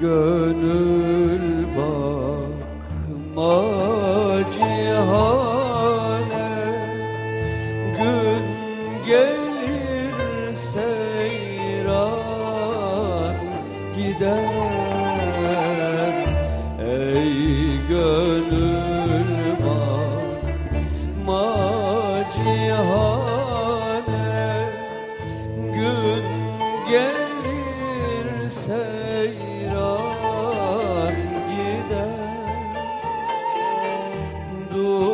Gönül bakma cihane Gün gelir seyran gider. Ey gönül bakma cihane Gün gelir do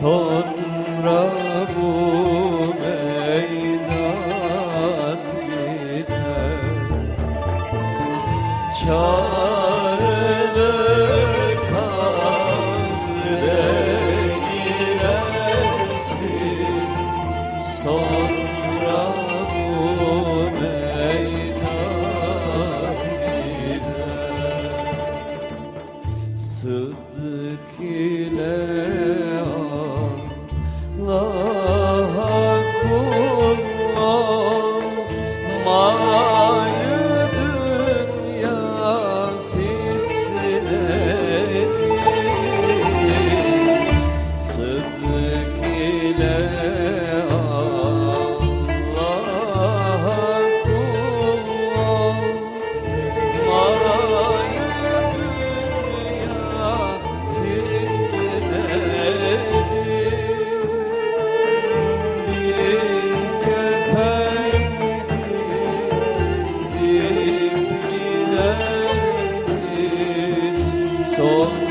Sonra bu meydan gider. Çağrılır kabre girersin. Sonra bu meydan gider. Sıddık ile Allah'a Sonra